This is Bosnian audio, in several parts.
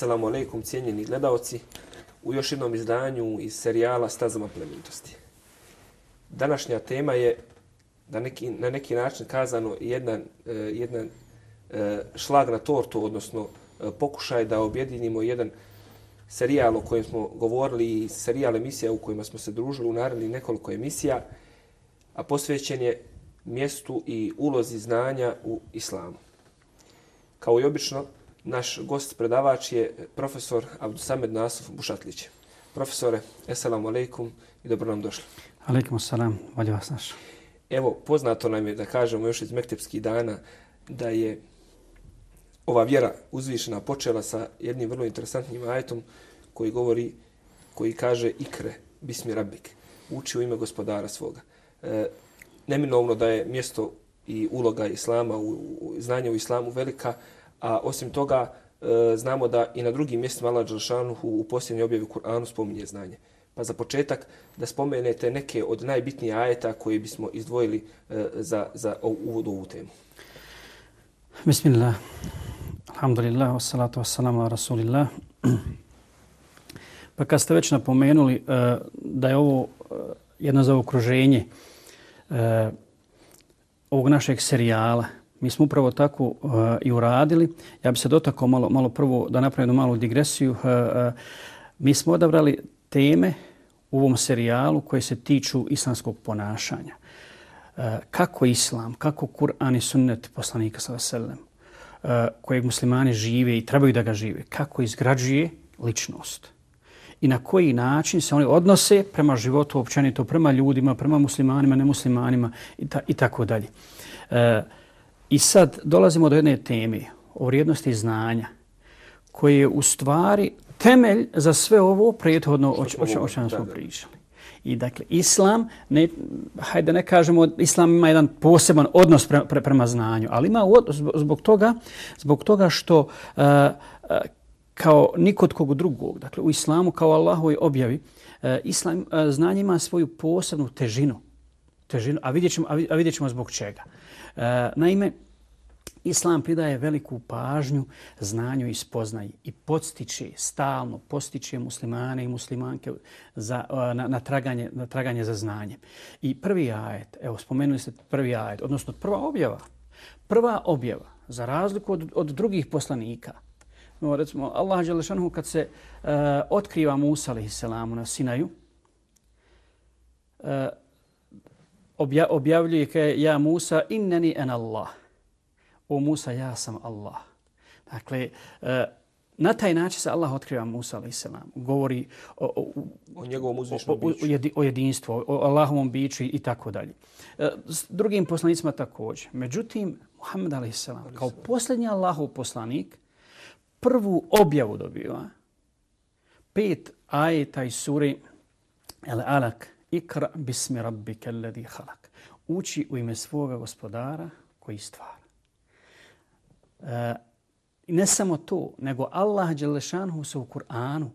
Assalamu alaikum, cijenjeni gledalci, u još jednom izdanju iz serijala Stazama plemenitosti. Današnja tema je da neki, na neki način kazano jedan, uh, e, jedan uh, e, šlag na tortu, odnosno e, pokušaj da objedinimo jedan serijal o kojem smo govorili i serijal emisija u kojima smo se družili u naredni nekoliko emisija, a posvećen je mjestu i ulozi znanja u islamu. Kao i obično, naš gost predavač je profesor Abdusamed Nasuf Bušatlić. Profesore, esalamu alaikum i dobro nam došli. Alaikum salam, valje vas naš. Evo, poznato nam je da kažemo još iz mektepskih dana da je ova vjera uzvišena počela sa jednim vrlo interesantnim ajetom koji govori, koji kaže ikre, bismi rabik, uči u ime gospodara svoga. E, neminovno da je mjesto i uloga islama, u, u, znanje u islamu velika, a osim toga e, znamo da i na drugim mjestima Allah Đelšanuhu u, posljednjoj objavi Kur'anu spominje znanje. Pa za početak da spomenete neke od najbitnijih ajeta koje bismo izdvojili e, za, za uvod u ovu temu. Bismillah. Alhamdulillah, wassalatu wassalamu ala rasulillah. Pa kad ste već napomenuli e, da je ovo e, jedno za okruženje e, ovog našeg serijala, mi smo upravo tako uh, i uradili. Ja bi se dotakao malo, malo prvo da napravim malu digresiju. Uh, uh, mi smo odabrali teme u ovom serijalu koje se tiču islamskog ponašanja. Uh, kako islam, kako Kur'an i sunnet poslanika sallallahu alejhi kojeg muslimani žive i trebaju da ga žive, kako izgrađuje ličnost i na koji način se oni odnose prema životu općenito, prema ljudima, prema muslimanima, nemuslimanima i, ta, i tako dalje. Uh, I sad dolazimo do jedne teme o vrijednosti znanja koje je u stvari temelj za sve ovo prethodno o, o, o čemu smo pričali. I dakle, islam, ne, hajde ne kažemo, islam ima jedan poseban odnos pre, pre, prema znanju, ali ima od, zbog toga, zbog toga što uh, uh, kao nikod kog drugog, dakle u islamu kao Allahovoj objavi, uh, islam uh, znanje ima svoju posebnu težinu, težinu a, vidjet ćemo, a vidjet ćemo zbog čega. E, naime, Islam pridaje veliku pažnju znanju i spoznaji i podstiče, stalno postiče muslimane i muslimanke za, e, na, na, traganje, na traganje za znanje. I prvi ajet, evo spomenuli ste prvi ajet, odnosno prva objava, prva objava za razliku od, od drugih poslanika, no, recimo Allah Đelešanu kad se uh, otkriva Musa alaihi na Sinaju, uh, obja, objavljuje ke ja Musa inneni en Allah o Musa, ja sam Allah. Dakle, e, na taj način se Allah otkriva Musa, ali se govori o, o, o njegovom uzvišnom o, o, o jedinstvu, o Allahovom biću i tako dalje. E, s drugim poslanicima također. Međutim, Muhammed ali se kao posljednji Allahov poslanik, prvu objavu dobiva pet ajeta iz suri El Alak, ikra bismi rabbika alladhi halak. Uči u ime svoga gospodara koji stvara. E, ne samo to, nego Allah Đelešanhu se u Kur'anu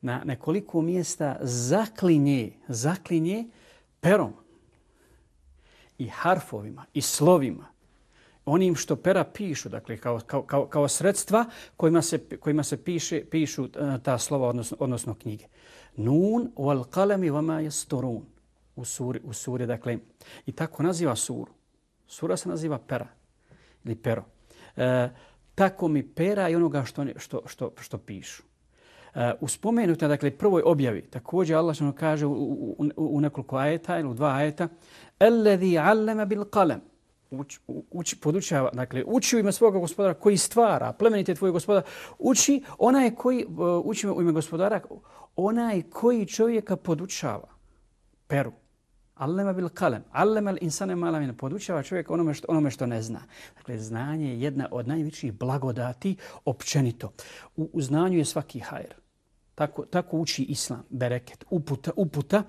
na nekoliko mjesta zaklinje, zaklinje perom i harfovima i slovima onim što pera pišu, dakle kao, kao, kao, kao sredstva kojima se, kojima se piše, pišu e, ta slova, odnosno, odnosno knjige. Nun wal qalami wa ma yasturun u suri, u suri, dakle, i tako naziva suru. Sura se naziva pera ili pero e, tako mi pera i onoga što, što, što, što pišu. E, u spomenuta, dakle, prvoj objavi, također Allah što kaže u, u, u, nekoliko ajeta ili u dva ajeta, Alladhi allama bil qalam. Uči, uč, podučava, dakle, uči u ime svoga gospodara koji stvara, plemenite tvoj gospodar, uči onaj koji, uh, uči u ime gospodara, onaj koji čovjeka podučava, peru, Allema bil kalem. Allema insane malamina. Podučava čovjek onome što, onome što ne zna. Dakle, znanje je jedna od najvećih blagodati općenito. U, u znanju je svaki hajr. Tako, tako uči islam, bereket, uputa, uputa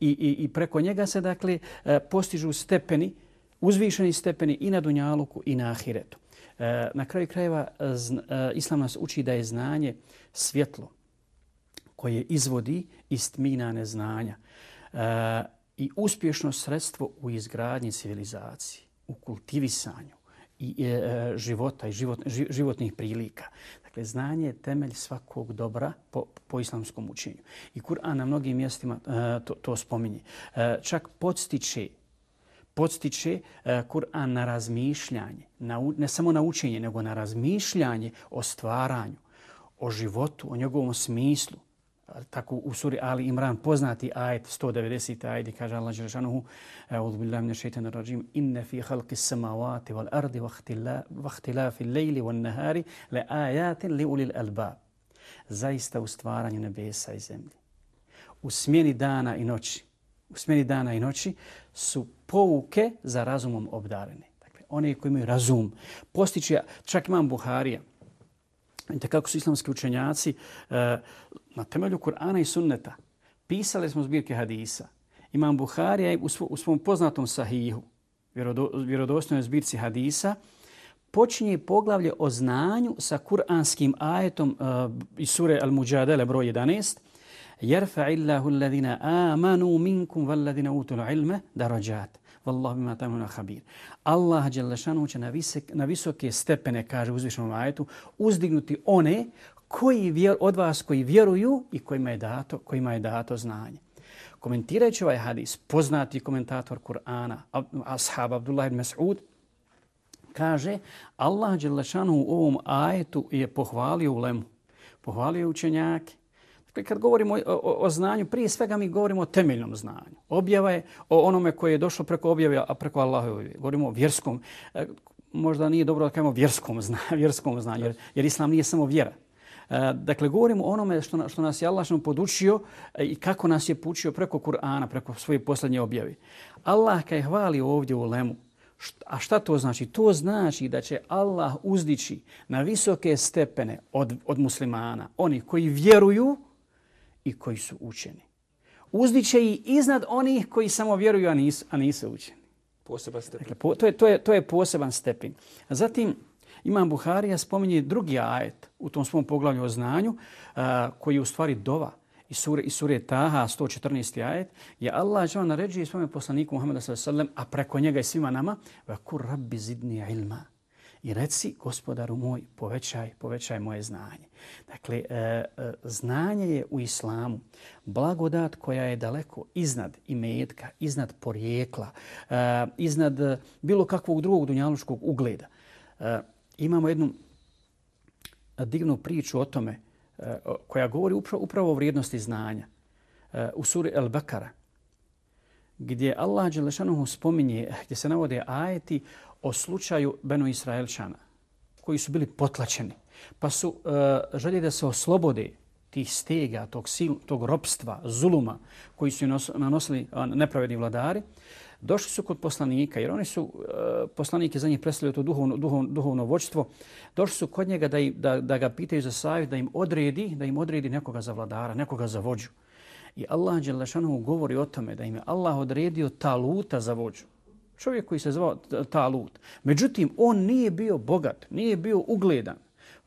i, i, i preko njega se dakle e, postižu stepeni, uzvišeni stepeni i na dunjaluku i na ahiretu. E, na kraju krajeva zna, e, islam nas uči da je znanje svjetlo koje izvodi iz tmina neznanja e, i uspješno sredstvo u izgradnji civilizacije, u kultivisanju i e, e života i život, životnih prilika. Dakle, znanje je temelj svakog dobra po, po islamskom učenju. I Kur'an na mnogim mjestima e, to, to spominje. E, čak podstiče podstiče e, Kur'an na razmišljanje, na, ne samo na učenje, nego na razmišljanje o stvaranju, o životu, o njegovom smislu. Tako u suri Ali Imran poznati ajet 190. ajet kaže Allah Đerašanuhu A'udhu billahi minash shaitanir rajim inna fi khalqis samawati wal ardi wa ikhtilafi al-layli wan nahari la ayatin li ulil albab. Zaista u stvaranju nebesa i zemlje. U smjeni dana i noći. U smjeni dana i noći su pouke za razumom obdarene. Dakle, oni koji imaju razum, postići, čak imam Buharija, Vidite kako su islamski učenjaci uh, na temelju Kur'ana i sunneta pisali smo zbirke hadisa. Imam Buharija u, svo, u svom poznatom sahihu, vjerodo, vjerodostojnoj zbirci hadisa, počinje poglavlje o znanju sa kuranskim ajetom uh, iz sure Al-Mujadele broj 11. Jerfa illahu alladhina amanu minkum walladhina utul ilme darajat. Wallahu bima ta'maluna khabir. Allah dželle će na, visok, na visoke stepene kaže uzvišenom ajetu uzdignuti one koji vjer, od vas koji vjeruju i kojima je dato, kojima je dato znanje. Komentirajući ovaj hadis, poznati komentator Kur'ana, ashab Abdullah ibn Mas'ud, kaže Allah dželle u ovom ajetu je pohvalio ulemu, pohvalio učenjake, dakle, kad govorimo o, o, o znanju, prije svega mi govorimo o temeljnom znanju. Objava je o onome koje je došlo preko objave, a preko Allahove. Govorimo o vjerskom, e, možda nije dobro da kažemo vjerskom, zna, vjerskom znanju, jer, jer Islam nije samo vjera. E, dakle, govorimo o onome što, što nas je Allah podučio e, i kako nas je pučio preko Kur'ana, preko svoje posljednje objave. Allah kaj hvali ovdje u lemu, a šta to znači? To znači da će Allah uzdići na visoke stepene od, od muslimana, oni koji vjeruju, i koji su učeni. Uzdiće i iznad onih koji samo vjeruju, a nisu, a nisu učeni. Poseban stepen. Dakle, po, to, je, to, je, to je poseban stepen. Zatim, Imam Buharija spominje drugi ajet u tom svom poglavlju o znanju, a, koji je u stvari dova i sure, i sure Taha, 114. ajet, je Allah je naređuje svome poslaniku Muhammeda s.a.v. a preko njega i svima nama, vakur rabbi zidni ilma i reci gospodaru moj, povećaj, povećaj moje znanje. Dakle, e, e znanje je u islamu blagodat koja je daleko iznad imetka, iznad porijekla, e, iznad bilo kakvog drugog dunjaluškog ugleda. E, imamo jednu divnu priču o tome e, koja govori upravo, upravo o vrijednosti znanja. E, u suri El-Bakara, gdje Allah Đelešanuhu spominje, gdje se navode ajeti o slučaju Beno Israelčana, koji su bili potlačeni, pa su uh, željeli da se oslobode tih stega, tog, sil, tog ropstva, zuluma koji su nanosili nepravedni vladari, došli su kod poslanika, jer oni su, e, uh, poslanike za njih predstavljaju to duhovno, duhovno, duhovno vođstvo, došli su kod njega da, im, da, da ga pitaju za savjet, da im odredi, da im odredi nekoga za vladara, nekoga za vođu. I Allah Đelešanu govori o tome da im je Allah odredio taluta za vođu. Čovjek koji se zvao talut. Međutim, on nije bio bogat, nije bio ugledan.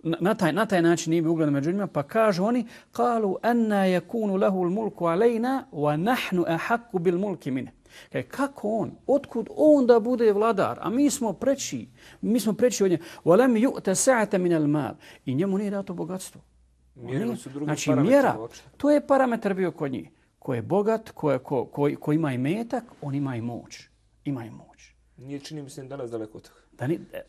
Na taj, na taj način nije bio ugledan među njima, pa kažu oni, kalu anna yakunu lahu al-mulku alejna wa nahnu ahakku bil mulki minhu. Kaj, kako on? Otkud on da bude vladar? A mi smo preći. Mi smo preći od nje. Walam yu'ta sa'ata min al-mal. I njemu nije dato bogatstvo. Mjerili su drugi znači, mjera, to je parametar bio kod njih. Ko je bogat, ko, je, ko, ko, ko ima i metak, on ima i moć. Ima i moć. Nije čini mi se danas daleko od toga. Da ni, e,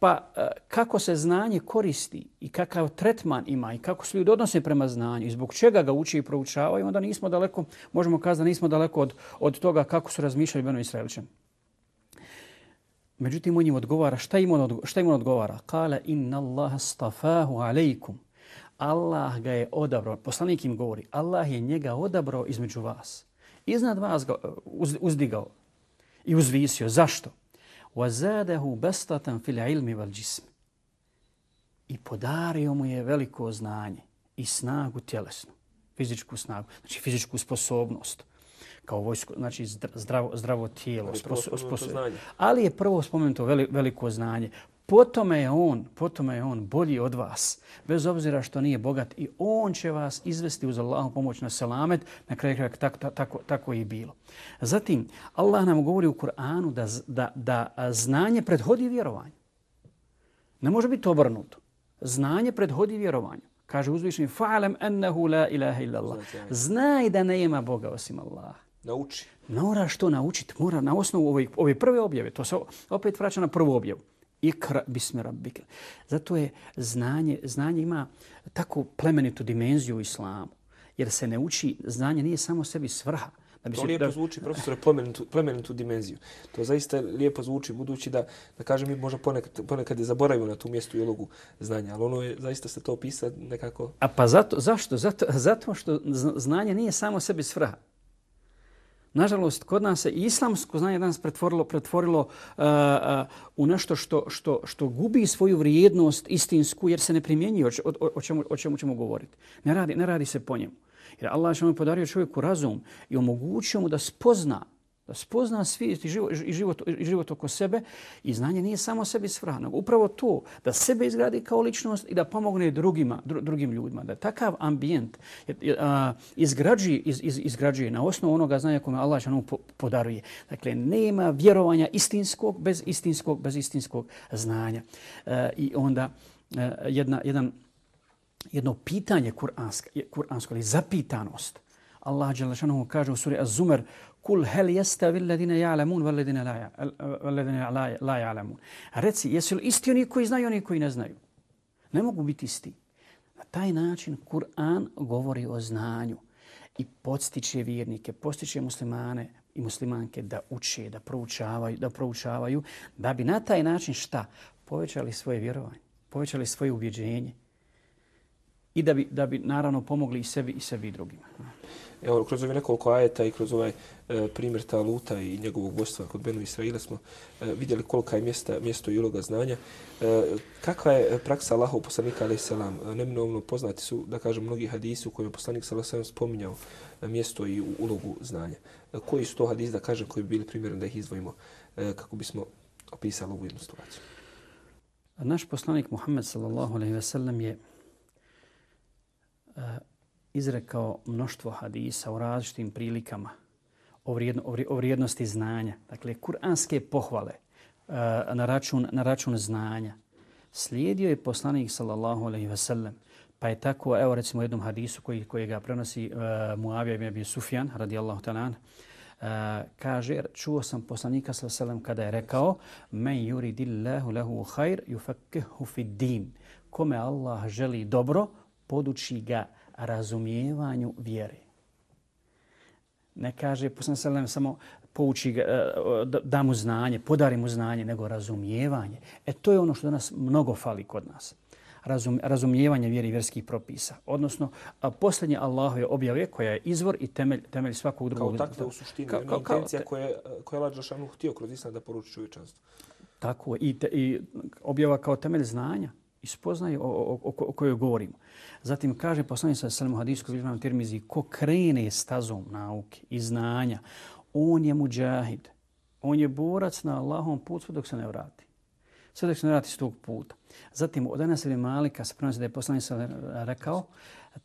pa e, kako se znanje koristi i kakav tretman ima i kako se ljudi odnose prema znanju i zbog čega ga uči i proučavaju, onda nismo daleko, možemo kazati da nismo daleko od, od toga kako su razmišljali Beno Israeličan. Međutim, on im odgovara, šta im on, odgovara, šta im on odgovara? Kala inna Allaha stafahu alaikum. Allah ga je odabrao, poslanik im govori, Allah je njega odabrao između vas. Iznad vas ga e, uzdigao i uzvisio. Zašto? وَزَادَهُ بَسْتَةً فِي الْعِلْمِ وَالْجِسْمِ I podario mu je veliko znanje i snagu tjelesnu, fizičku snagu, znači fizičku sposobnost kao vojsko, znači zdravo, zdravo tijelo. Ali, sposo, sposo, ali je prvo spomenuto veliko znanje, Potome je on, potome je on bolji od vas, bez obzira što nije bogat i on će vas izvesti uz Allahu pomoć na selamet, na kraju kraja tako, tako, tako i bilo. Zatim, Allah nam govori u Kur'anu da, da, da znanje predhodi vjerovanje. Ne može biti obrnuto. Znanje predhodi vjerovanje. Kaže uzvišeni, fa'alam annahu la ilaha illa Allah. Znaj da nema Boga osim Allaha. Nauči. Moraš to naučiti. Mora na osnovu ove, ove prve objave. To se opet vraća na prvu objavu. Ikra bismi rabbike. Zato je znanje, znanje ima takvu plemenitu dimenziju u islamu. Jer se ne uči, znanje nije samo sebi svrha. Da bi to se, lijepo da... zvuči, profesore, plemenitu, plemenitu dimenziju. To zaista lijepo zvuči, budući da, da kažem, mi možda ponekad, ponekad je zaboravimo na tu mjestu i ulogu znanja, ali ono je, zaista ste to opisali nekako... A pa zato, zašto? Zato, zato što znanje nije samo sebi svrha. Nažalost, kod nas se islamsko znanje danas pretvorilo, pretvorilo uh, uh, u nešto što, što, što gubi svoju vrijednost istinsku jer se ne primjenjuje o, o, o, čemu, o čemu ćemo govoriti. Ne radi, ne radi se po njemu. Jer Allah je podario čovjeku razum i omogućio mu da spozna da spozna svijet i život, i, život, i život oko sebe i znanje nije samo sebi svrano. Upravo to, da sebe izgradi kao ličnost i da pomogne drugima, dru, drugim ljudima. Da takav ambijent izgrađuje, iz, iz, izgrađuje na osnovu onoga znanja kome Allah šanom podaruje. Dakle, nema vjerovanja istinskog bez istinskog, bez istinskog znanja. E, I onda e, jedna, jedan, jedno pitanje kuransko, kuransko ili zapitanost. Allah kaže u suri Az-Zumar Kul hel jeste vi ledine ja'lamun vel ledine la ja'lamun. Reci, jesu li isti oni koji znaju oni koji ne znaju? Ne mogu biti isti. Na taj način Kur'an govori o znanju i podstiče vjernike, podstiče muslimane i muslimanke da uče, da proučavaju, da proučavaju, da bi na taj način šta? Povećali svoje vjerovanje, povećali svoje ubjeđenje i da bi, da bi naravno pomogli i sebi i sebi i drugima. Evo, kroz ove nekoliko ajeta i kroz ovaj e, primjer Taluta i njegovog vodstva kod Benu Israila smo e, vidjeli kolika je mjesta, mjesto i uloga znanja. E, kakva je praksa Allahov poslanika, alaih salam? E, neminovno poznati su, da kažem, mnogi hadisi u kojima je poslanik, alaih salam, spominjao e, mjesto i ulogu znanja. E, koji su to hadisi, da kažem, koji bi bili primjerni da ih izvojimo e, kako bismo opisali ovu jednu situaciju? Naš poslanik Muhammed sallallahu alaihi ve sellem je Eh, izrekao mnoštvo hadisa u različitim prilikama o, vrijedno, o vrijednosti znanja. Dakle, kuranske pohvale eh, na, račun, na račun znanja. Slijedio je poslanik sallallahu alaihi ve sellem. Pa je tako, evo recimo u jednom hadisu koji, koji ga prenosi uh, Muavija ibn Abi Sufjan, radijallahu ta'ala, Uh, kaže, čuo sam poslanika sallallahu alejhi kada je rekao men yuridillahu lahu khair yufakkihu fi din kome Allah želi dobro poduči ga razumijevanju vjere. Ne kaže poslanik samo pouči ga, e, da mu znanje, podari mu znanje, nego razumijevanje. E to je ono što danas mnogo fali kod nas. Razum, razumijevanje vjeri i vjerskih propisa. Odnosno, posljednje Allahove objave koja je izvor i temelj, temelj svakog drugog. Kao takve u suštini, kao, kao, kao, intencija koje, koje je Lađa Šanu htio kroz Islam da poruči čovječanstvo. Tako, i, te, i objava kao temelj znanja i spoznaje o, o, o, o kojoj govorimo. Zatim kaže poslanik sa selam hadisku zbiljama termizi ko krene stazom nauke i znanja, on je muđahid. On je borac na Allahom put sve dok se ne vrati. Sve dok se ne vrati s tog puta. Zatim od danas ili Malika se prenosi da je poslanik sa rekao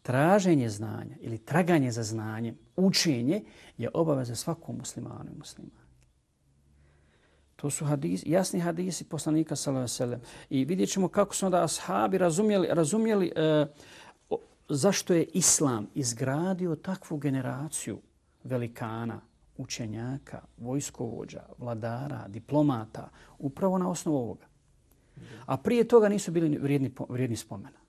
traženje znanja ili traganje za znanjem, učenje je obaveza svakom muslimanu i muslimanu. To su hadis, jasni hadisi poslanika sallallahu alejhi ve I vidjet ćemo kako su onda ashabi razumjeli, razumjeli e, o, zašto je islam izgradio takvu generaciju velikana, učenjaka, vojskovođa, vladara, diplomata, upravo na osnovu ovoga. A prije toga nisu bili vrijedni, vrijedni spomena.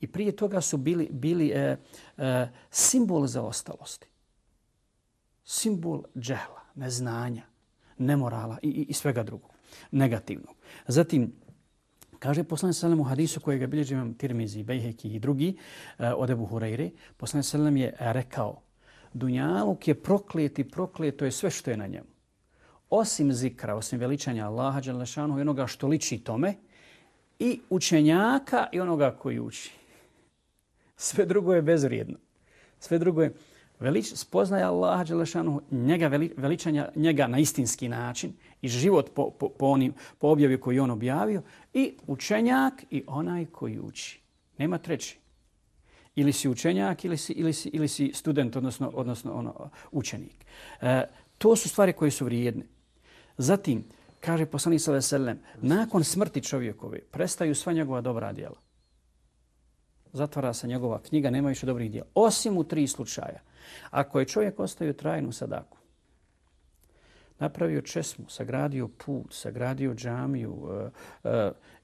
I prije toga su bili, bili e, e, simbol za ostalosti. Simbol džehla, neznanja nemorala i, i, i svega drugog, negativnog. Zatim, kaže poslanik sallam u hadisu kojeg je bilježi imam Tirmizi, Bejheki i drugi uh, od Ebu Hureyre, poslanik sallam je rekao, Dunjaluk je proklet i prokleto to je sve što je na njemu. Osim zikra, osim veličanja Allaha, Đalešanu i onoga što liči tome, i učenjaka i onoga koji uči. Sve drugo je bezvrijedno. Sve drugo je Velič, spoznaja Allaha Đelešanu, njega veli, veličanja njega na istinski način i život po, po, po, onim, po objavi koji on objavio i učenjak i onaj koji uči. Nema treći. Ili si učenjak ili si, ili si, ili si student, odnosno, odnosno ono, učenik. E, to su stvari koje su vrijedne. Zatim, kaže poslanik sa veselem, nakon smrti čovjekove prestaju sva njegova dobra djela. Zatvara se njegova knjiga, nema više dobrih djela. Osim u tri slučaja. Ako je čovjek ostavio trajnu sadaku, napravio česmu, sagradio put, sagradio džamiju uh, uh,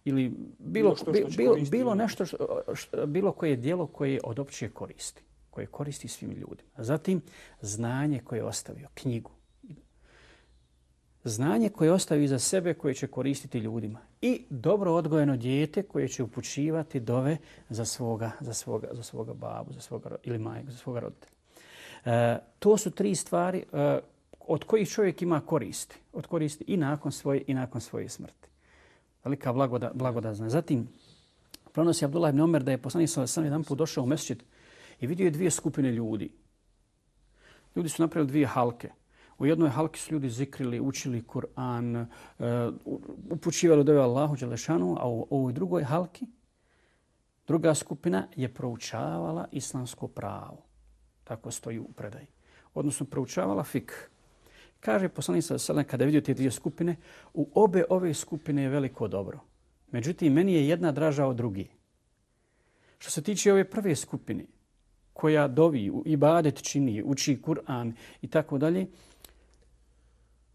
ili bilo, što što bilo, bilo nešto, što, što, bilo koje dijelo koje je od opće koristi, koje koristi svim ljudima. Zatim, znanje koje je ostavio, knjigu, znanje koje ostavi za sebe koje će koristiti ljudima i dobro odgojeno dijete koje će upućivati dove za svoga, za svoga, za svoga babu za svoga, ili majku, za svoga roditelja. E, to su tri stvari e, od kojih čovjek ima koristi. Od koristi i nakon svoje, i nakon svoje smrti. Velika blagoda, blagodazna. Zatim, pronosi Abdullah ibn Omer da je poslanik sa sam jedan put došao u mesčit i vidio je dvije skupine ljudi. Ljudi su napravili dvije halke. U jednoj halki su ljudi zikrili, učili Kur'an, uh, upućivali dove Allahu Đelešanu, a u ovoj drugoj halki druga skupina je proučavala islamsko pravo. Tako stoji u predaji. Odnosno, proučavala fik. Kaže poslanik sa Selem, kada vidio te dvije skupine, u obe ove skupine je veliko dobro. Međutim, meni je jedna draža od drugi. Što se tiče ove prve skupine, koja dovi, ibadet čini, uči Kur'an i tako dalje,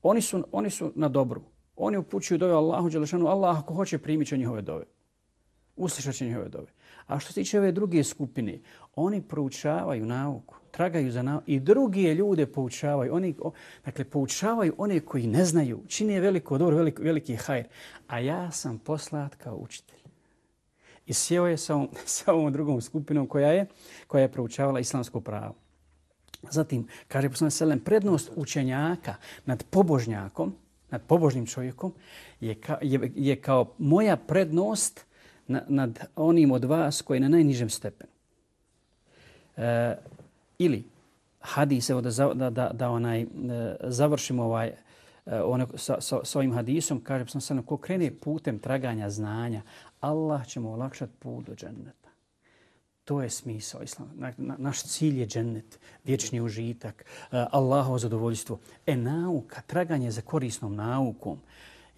Oni su, oni su na dobru. Oni upućuju dove Allahu Đelešanu. Allah ako hoće primit će njihove dove. Uslišat će njihove dove. A što se tiče ove druge skupine, oni proučavaju nauku, tragaju za nauku i drugi ljude poučavaju. Oni, dakle, poučavaju one koji ne znaju, čini je veliko dobro, veliki, veliki hajr. A ja sam poslat kao učitelj. I sjeo je sa ovom, sa ovom drugom skupinom koja je, koja je proučavala islamsko pravo. Zatim, kaže poslanik Selem, prednost učenjaka nad pobožnjakom, nad pobožnim čovjekom, je, ka, je, je kao moja prednost nad onim od vas koji je na najnižem stepenu. E, ili, hadis, evo da, da, da, da onaj, e, završimo ovaj, e, ono, sa, sa, sa ovim hadisom, kaže sam sam, ko krene putem traganja znanja, Allah će mu olakšati put do dženneta. To je smisao islama. Na, na, naš cilj je džennet, vječni užitak, e, Allahovo zadovoljstvo. E nauka, traganje za korisnom naukom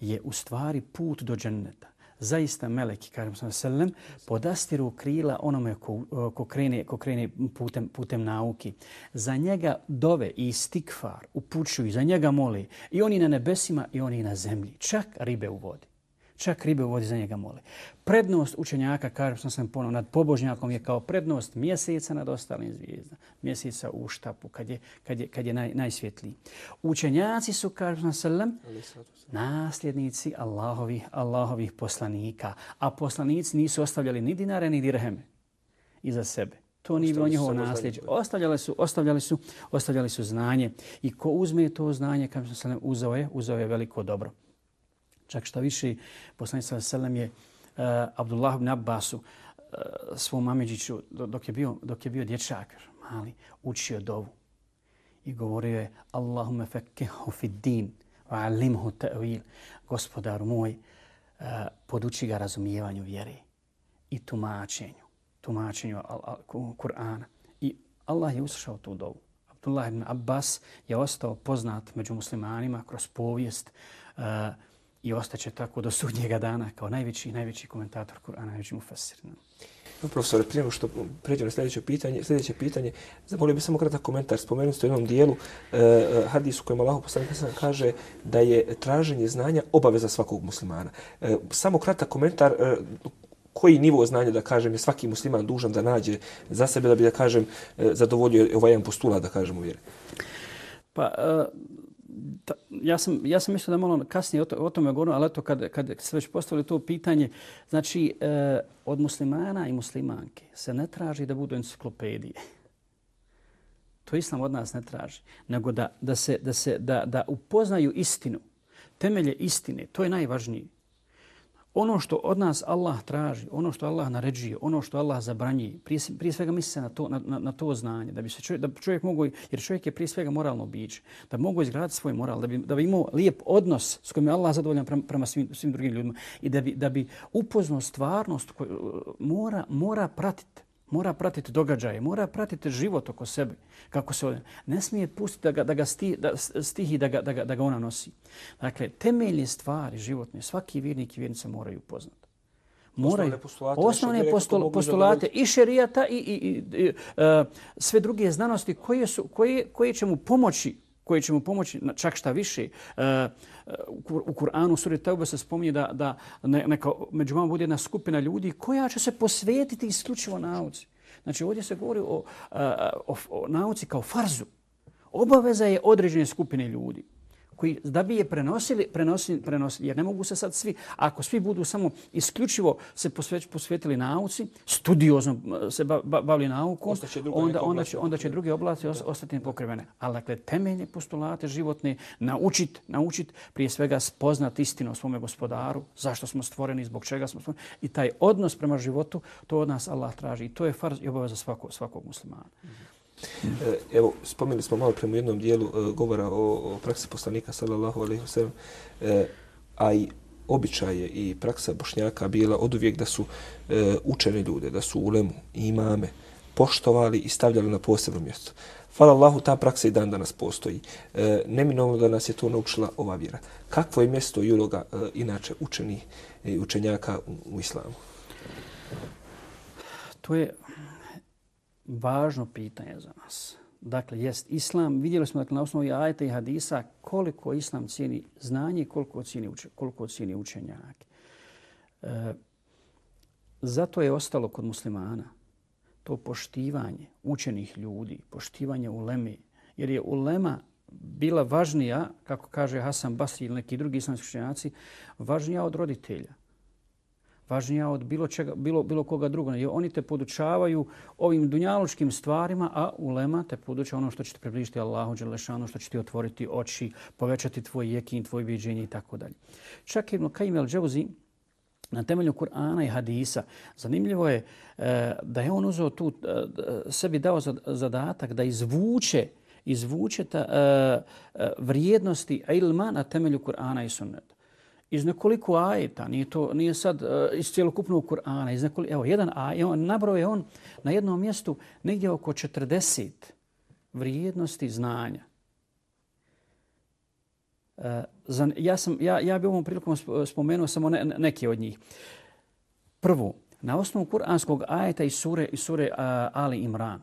je u stvari put do dženneta. Zaista meleki, kažem sam selem, podastiru krila onome ko, ko, krene, ko krene putem, putem nauki. Za njega dove i stikfar upućuju, za njega moli i oni na nebesima i oni na zemlji. Čak ribe u vodi. Čak ribe u vodi za njega mole. Prednost učenjaka, kažem sam sam ponovno, nad pobožnjakom je kao prednost mjeseca nad ostalim zvijezda. Mjeseca u štapu, kad je, kad je, kad je naj, najsvjetliji. Učenjaci su, kažem sam sam, nasljednici Allahovi, Allahovih poslanika. A poslanici nisu ostavljali ni dinare, ni dirheme iza sebe. To nije bilo njihovo nasljeđe. Ostavljali su, ostavljali su, ostavljali su znanje. I ko uzme to znanje, kažem sam, uzao je, uzao je veliko dobro. Čak što više, poslanik sa selem je uh, Abdullah ibn Abbasu, uh, svom Amidžiću, dok je bio, dok je bio dječak, mali, učio dovu. I govorio je, Allahume fekehu fid din, wa alimhu ta'wil. Gospodar moj, uh, poduči ga razumijevanju vjere i tumačenju, tumačenju Kur'ana. I Allah je uslišao tu dovu. Abdullah ibn Abbas je ostao poznat među muslimanima kroz povijest uh, i ostaće tako do sudnjega dana kao najveći najveći komentator Kur'ana, najveći mufassir. No, profesor, prije nego što pređemo na sljedeće pitanje, sljedeće pitanje, zamolio bih samo kratak komentar. Spomenuli ste u jednom dijelu uh, hadisu kojem Allah poslanik kaže da je traženje znanja obaveza svakog muslimana. Uh, samo kratak komentar, uh, koji nivo znanja, da kažem, je svaki musliman dužan da nađe za sebe, da bi, da kažem, zadovoljio ovaj jedan postulat, da kažem, u vjeri? Pa, ta, ja, sam, ja sam mislio da malo kasnije o, to, o tome govorim, ali eto kad, kad ste već postavili to pitanje, znači e, od muslimana i muslimanke se ne traži da budu enciklopedije. To islam od nas ne traži, nego da, da, se, da, se, da, da upoznaju istinu, temelje istine, to je najvažnije ono što od nas Allah traži, ono što Allah naređuje, ono što Allah zabranjuje, prije, prije svega misli se na to, na, na, na to znanje, da bi se čovjek, da čovjek mogu, jer čovjek je prije svega moralno biće, da bi mogu izgraditi svoj moral, da bi, da bi imao lijep odnos s kojim je Allah zadovoljan prema, prema svim, svim drugim ljudima i da bi, da bi upoznao stvarnost koju eh, mora, mora pratiti mora pratiti događaje, mora pratiti život oko sebe. Kako se. Ne smije pustiti da ga, da ga sti, da, stihi da ga, da, ga, da ga ona nosi. Dakle, temeljne stvari životne, svaki vjernik i vjernica moraju poznati. Moraju, osnovne postulate, osnovne postulate, postulate i šerijata i, i, i, i uh, sve druge znanosti koje, su, koje, koje će mu pomoći koji će mu pomoći, čak šta više. E, e, u Kur'anu, u suri Tauba se spominje da, da neka, među vama bude jedna skupina ljudi koja će se posvetiti isključivo nauci. Znači ovdje se govori o, e, o, o nauci kao farzu. Obaveza je određene skupine ljudi koji da bi je prenosili, prenosili, prenosili, jer ne mogu se sad svi, ako svi budu samo isključivo se posveć, posvetili nauci, studiozno se bavili naukom, onda, onda, će, onda će druge oblasti ostati nepokrivene. Ali dakle, temeljne postulate životne, naučit, naučit prije svega spoznat istinu o svome gospodaru, zašto smo stvoreni, zbog čega smo stvoreni, i taj odnos prema životu, to od nas Allah traži. I to je farz i obaveza svakog, svakog muslimana. Mm -hmm. E, evo, spomenuli smo malo prema jednom dijelu e, govora o, o praksi poslanika, sallallahu alaihi wasallam, e, a i običaje i praksa bošnjaka bila od uvijek da su e, učene ljude, da su ulemu i imame poštovali i stavljali na posebno mjesto. Hvala Allahu, ta praksa i dan danas postoji. E, neminovno da nas je to naučila ova vjera. Kakvo je mjesto i uloga e, inače učeni i učenjaka u, u islamu? To je važno pitanje za nas. Dakle, jest islam, vidjeli smo dakle, na osnovi ajeta i hadisa koliko islam cijeni znanje i koliko cijeni, uče, koliko cijeni učenjake. E, zato je ostalo kod muslimana to poštivanje učenih ljudi, poštivanje ulemi, jer je ulema bila važnija, kako kaže Hasan Basri ili neki drugi islamski učenjaci, važnija od roditelja važnija od bilo, čega, bilo, bilo koga druga. Jer oni te podučavaju ovim dunjalučkim stvarima, a ulema te podučava ono što će te približiti Allahu Đelešanu, što će ti otvoriti oči, povećati tvoj jekin, tvoj viđenje i tako dalje. Čak Ibn Kajim el Džavzi, na temelju Kur'ana i Hadisa, zanimljivo je e, da je on uzeo tu, e, sebi dao zadatak da izvuče izvuče ta, e, e, vrijednosti ilma na temelju Kur'ana i Sunneta iz nekoliko ajeta, nije to nije sad uh, iz cjelokupnog Kur'ana, iz nekoliko, evo jedan ajet, on nabrao je on na jednom mjestu negdje oko 40 vrijednosti znanja. Uh, za, ja, sam, ja, ja bih ovom prilikom spomenuo samo ne, neke od njih. Prvo, na osnovu kuranskog ajeta iz sure, iz sure uh, Ali Imran,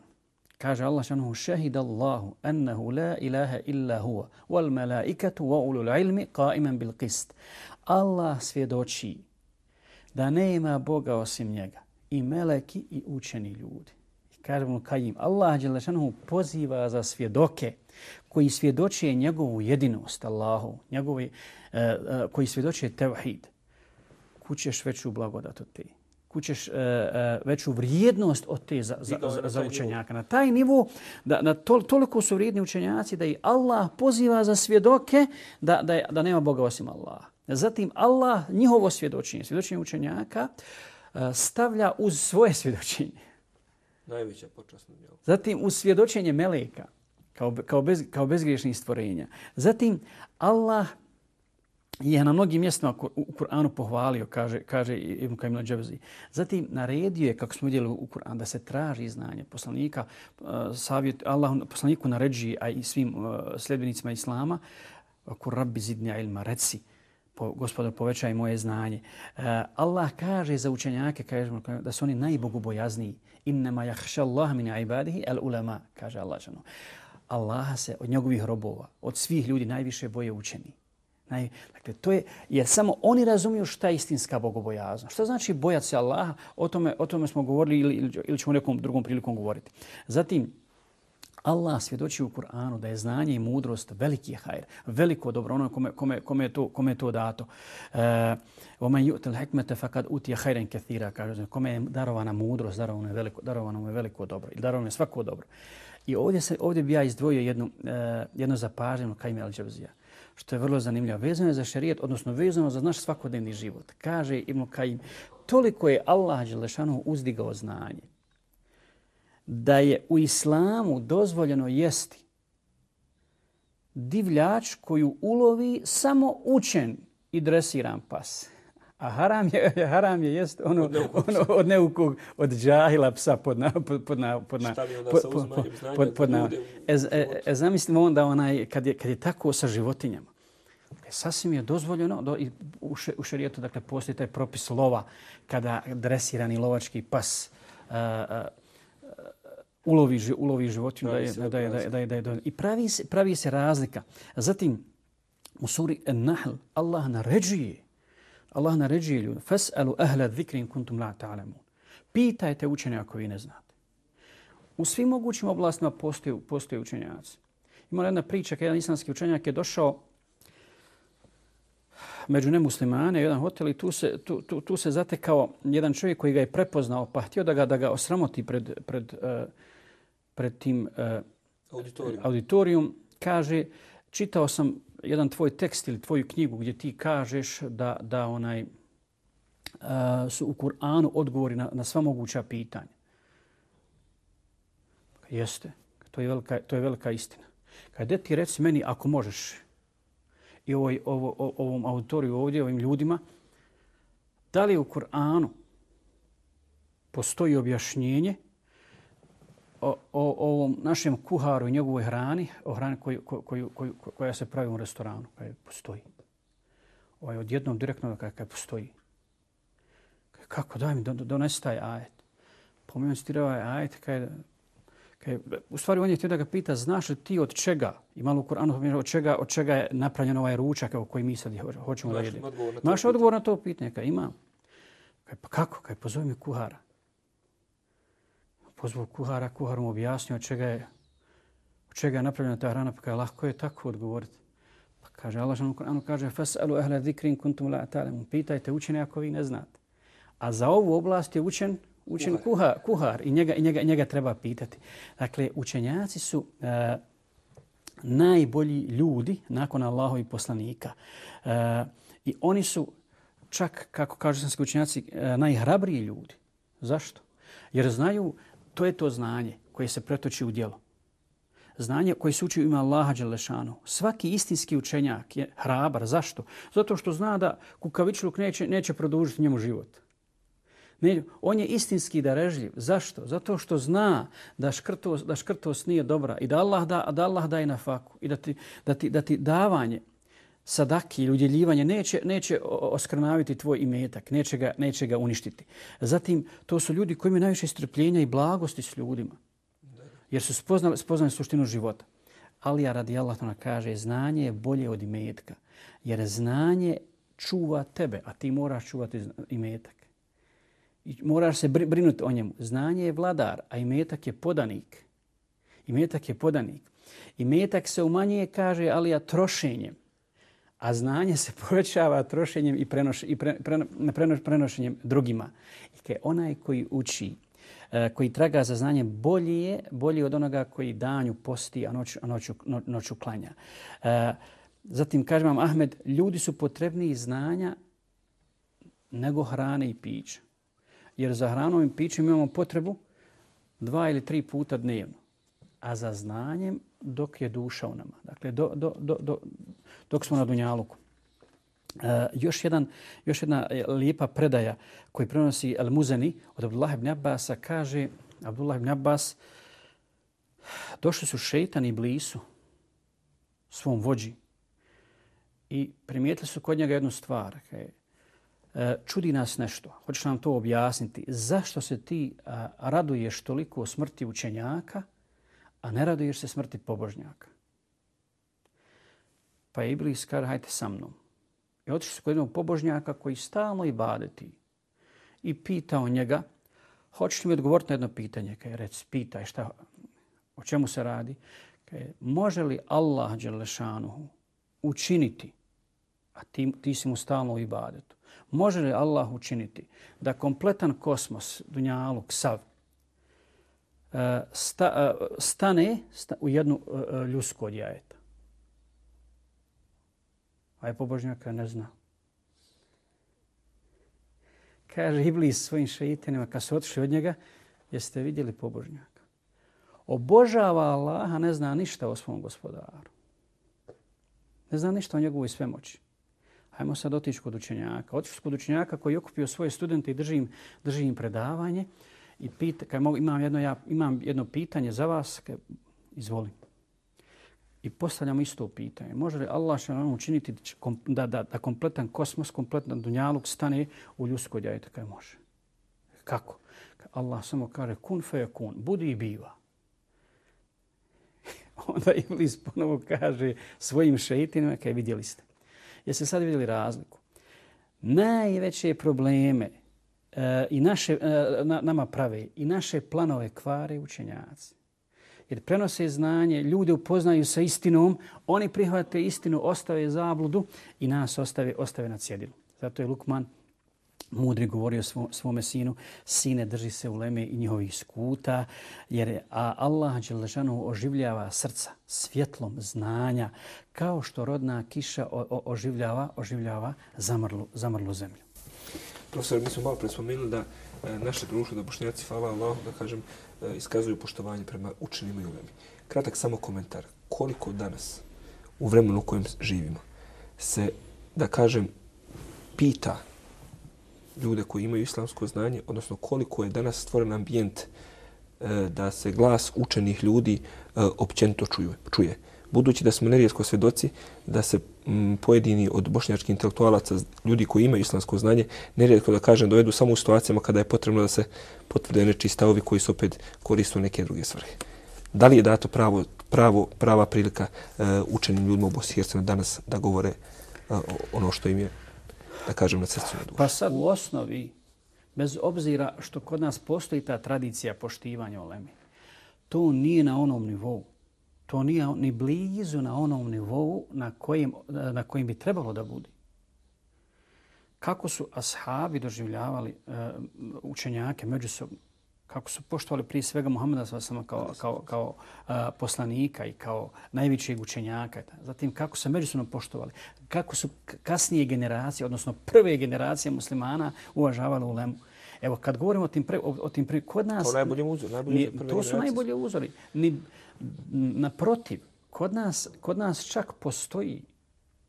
kaže Allah šanuhu šehida Allahu ennehu la ilaha illa huwa wal malaikatu wa ulul ilmi qaiman bil qist. Allah svjedoči da nema Boga osim njega i meleki i učeni ljudi. I kažemo kajim, Allah Đelešanohu poziva za svjedoke koji svjedoče njegovu jedinost Allahu, njegovi, uh, uh, koji svjedoče tevhid. Kućeš veću blagodat od te. Kućeš uh, veću vrijednost od te za, za, za, za učenjaka. Na taj nivu, da, na to, toliko su vrijedni učenjaci da i Allah poziva za svjedoke da, da, da nema Boga osim Allaha. Zatim Allah njihovo svjedočenje, svjedočenje učenjaka, e, stavlja uz svoje svjedočenje. Najveća počasna djela. Zatim uz svjedočenje meleka, kao, kao, bez, kao bezgriješnih stvorenja. Zatim Allah je na mnogim mjestima u Kur'anu pohvalio, kaže, kaže Ibn Kajim al Zatim naredio je, kako smo vidjeli u Kur'anu, da se traži znanje poslanika, uh, savjet, Allah poslaniku naređi, a i svim uh, sljedbenicima Islama, kur rabbi zidnja ilma, reci, po, gospodo, povećaj moje znanje. Uh, Allah kaže za učenjake kaže, da su oni najbogobojazniji. Innama jahša Allah min ibadihi al ulama, kaže Allah. Allah se od njegovih robova, od svih ljudi najviše boje učeni. Naj, dakle, to je, jer samo oni razumiju šta je istinska bogobojaznost. Šta znači bojati se Allaha? O tome, o tome smo govorili ili, ili ćemo nekom drugom prilikom govoriti. Zatim, Allah svjedoči u Kur'anu da je znanje i mudrost veliki hajr, veliko dobro, ono kome, kome, kome, je, to, kome je to dato. وَمَنْ يُؤْتَ الْحِكْمَةَ فَقَدْ أُتِيَ خَيْرًا كَثِيرًا Kaže, kome je darovana mudrost, darovano je veliko, darovano je veliko dobro. Ili darovano je svako dobro. I ovdje, se, ovdje bi ja izdvojio jednu, uh, jedno zapaženo Kajme Al-đavzija, što je vrlo zanimljivo. Vezano je za šarijet, odnosno vezano za naš svakodnevni život. Kaže Ibn Kajim, toliko je Allah Đelešanu uzdigao znanje da je u islamu dozvoljeno jesti divljač koju ulovi samo učen i dresiran pas. A haram je, haram je jest ono od neukog, ono, od, neukog, od džahila psa pod na, pod, na, pod na, pod, pod, pod, pod, pod na. E, e, e, zamislimo onda onaj, kad je, kad je tako sa životinjama. E, sasvim je dozvoljeno, do, i u, še, u šarijetu dakle, postoji taj propis lova, kada dresirani lovački pas uh, uh, ulovi, ulovi životinu, da je, da, je, da, je, da, je, da, je, da je, i pravi se, pravi se razlika. Zatim, u suri An-Nahl, Allah naređuje, Allah naređuje ljudi, fas'alu ahla dhikrin kuntum la ta'lamun. Pitajte učenje ako vi ne znate. U svim mogućim oblastima postoje, postoje učenjaci. Ima jedna priča kada jedan islamski učenjak je došao među nemuslimane, jedan hotel i tu se, tu, tu, tu se zatekao jedan čovjek koji ga je prepoznao pa htio da ga, da ga osramoti pred, pred, uh, pred tim uh, auditorijum. auditorijum. Kaže, čitao sam jedan tvoj tekst ili tvoju knjigu gdje ti kažeš da, da onaj uh, su u Kur'anu odgovori na, na sva moguća pitanja. Jeste, to je velika, to je velika istina. Kada ti reci meni ako možeš i ovoj, ovo, ovom autoriju ovdje, ovim ljudima, da li u Kur'anu postoji objašnjenje o, o, ovom našem kuharu i njegovoj hrani, o hrani koju, koju, koju, koja se pravi u restoranu, kada postoji. Ovaj, odjednom direktno kada postoji. Kako daj mi, donesi taj ajet. Pomijem citirao ovaj ajet, kada Kaj, u stvari on je htio da ga pita, znaš li ti od čega, i malo u Kur'anu od čega, od čega je napravljen ovaj ručak evo, koji mi sad hoćemo da jedemo. Naš odgovor na to pitanje, kaj ima. Kaj, pa kako? Kaj, pozove mi kuhara. Pozvao kuhara, kuhar mu objasnio od čega je, od čega je napravljena ta hrana, pa kaj, lahko je tako odgovoriti. Pa kaže, Allah u Kur'anu kaže, fas'alu ahla zikrin kuntum la ta'lamun. Pitajte učene ako vi ne znate. A za ovu oblast je učen učen kuhar, kuhar, kuhar i njega, njega, njega treba pitati. Dakle, učenjaci su uh, najbolji ljudi nakon Allahovi poslanika. Uh, I oni su čak, kako kažu sanski učenjaci, uh, najhrabriji ljudi. Zašto? Jer znaju, to je to znanje koje se pretoči u djelo. Znanje koje se uči u ime Allaha Đelešanu. Svaki istinski učenjak je hrabar. Zašto? Zato što zna da kukavičluk neće, neće produžiti njemu život. Ne, on je istinski darežljiv. Zašto? Zato što zna da škrtost, da škrtost nije dobra i da Allah, da, da Allah daje na faku i da ti, da ti, da ti davanje sadaki ili udjeljivanje neće, neće oskrnaviti tvoj imetak, neće ga, neće ga uništiti. Zatim, to su ljudi koji imaju najviše strpljenja i blagosti s ljudima. Jer su spoznali, spoznali suštinu života. Ali ja radi Allah kaže, znanje je bolje od imetka. Jer znanje čuva tebe, a ti moraš čuvati imetak. I moraš se brinuti o njemu. Znanje je vladar, a imetak je podanik. Imetak je podanik. Imetak se umanjuje, kaže Alija, trošenjem. A znanje se povećava trošenjem i, prenoš, i pre, pre, prenoš, prenošenjem drugima. I kaj onaj koji uči, e, koji traga za znanje, bolje je, bolje od onoga koji danju posti, a noću, a noću, no, noću klanja. E, zatim, kaže vam Ahmed, ljudi su potrebni znanja nego hrane i pića jer za hranom i pićem imamo potrebu dva ili tri puta dnevno. A za znanjem dok je duša u nama. Dakle, do, do, do, do, dok smo na Dunjaluku. E, još, jedan, još jedna e, lijepa predaja koji prenosi Al-Muzani od Abdullah ibn Abbasa kaže Abdullah ibn Abbas došli su šeitani blisu svom vođi i primijetili su kod njega jednu stvar. Kaže, E, čudi nas nešto. Hoćeš nam to objasniti. Zašto se ti raduješ toliko o smrti učenjaka, a ne raduješ se smrti pobožnjaka? Pa je Iblis kar, hajte sa mnom. I otišli su kod jednog pobožnjaka koji stalno i badeti. I pitao njega, hoćeš mi odgovoriti na jedno pitanje? Kaj rec, pitaj šta, o čemu se radi? Kaj, može li Allah Đelešanuhu učiniti, a ti, ti si mu stalno u ibadetu, Može li Allah učiniti da kompletan kosmos, Dunjaluk, Sav, eh, sta, eh, stane sta, u jednu eh, ljusku od jajeta. A je pobožnjaka ne zna. Kaže Iblis svojim šeitanima, kad su otišli od njega, jeste vidjeli pobožnjaka. Obožava Allaha, ne zna ništa o svom gospodaru. Ne zna ništa o njegovoj svemoći. Hajmo sad otići kod učenjaka. Otići kod učenjaka koji je okupio svoje studente i drži im, drži im predavanje. I pita, kaj mogu, imam, jedno, ja, imam jedno pitanje za vas, kaj, izvolim. I postavljamo isto pitanje. Može li Allah što nam učiniti da, da, da kompletan kosmos, kompletan dunjaluk stane u ljudsko djajete? Kaj može? Kako? Allah samo kaže kun fe kun, budi i biva. Onda Iblis ponovo kaže svojim šeitinima, kaj vidjeli ste. Jeste sad vidjeli razliku? Najveće probleme e, i naše, e, na, nama prave i naše planove kvare učenjaci. Jer prenose znanje, ljude upoznaju sa istinom, oni prihvate istinu, ostave zabludu i nas ostave, ostave na cjedilu. Zato je Lukman mudri govorio svo, svome sinu, sine drži se u leme i njihovih skuta, jer a Allah Đelešanu oživljava srca svjetlom znanja, kao što rodna kiša o, o, oživljava, oživljava zamrlu, zamrlu zemlju. Profesor, mi smo malo prespomenuli da e, naše društvo, da bošnjaci, hvala Allah, da kažem, E, iskazuju poštovanje prema učenima i ulemi. Kratak samo komentar. Koliko danas, u vremenu u kojem živimo, se, da kažem, pita ljude koji imaju islamsko znanje, odnosno koliko je danas stvoren ambijent e, da se glas učenih ljudi e, općenito čuje. Budući da smo nerijesko svedoci da se m, pojedini od bošnjačkih intelektualaca, ljudi koji imaju islamsko znanje, nerijedko da kažem dovedu samo u situacijama kada je potrebno da se potvrde neči stavovi koji su opet koriste u neke druge svrhe. Da li je dato pravo, pravo prava prilika e, učenim ljudima u Bosni danas da govore e, ono što im je da kažem, na srcu na dušu. Pa sad u osnovi, bez obzira što kod nas postoji ta tradicija poštivanja olemi, to nije na onom nivou. To nije ni blizu na onom nivou na kojim, na kojim bi trebalo da bude. Kako su ashabi doživljavali uh, učenjake međusobno? kako su poštovali prije svega Muhammeda s.a.v. kao, kao, kao uh, poslanika i kao najvećeg učenjaka. Zatim kako su međusobno poštovali, kako su kasnije generacije, odnosno prve generacije muslimana uvažavali u lemu. Evo, kad govorimo o tim, pre, o, o tim pre, kod nas... To, najbolji uzor, najbolji uzor, to su najbolji uzori. Ni, naprotiv, kod nas, kod nas čak postoji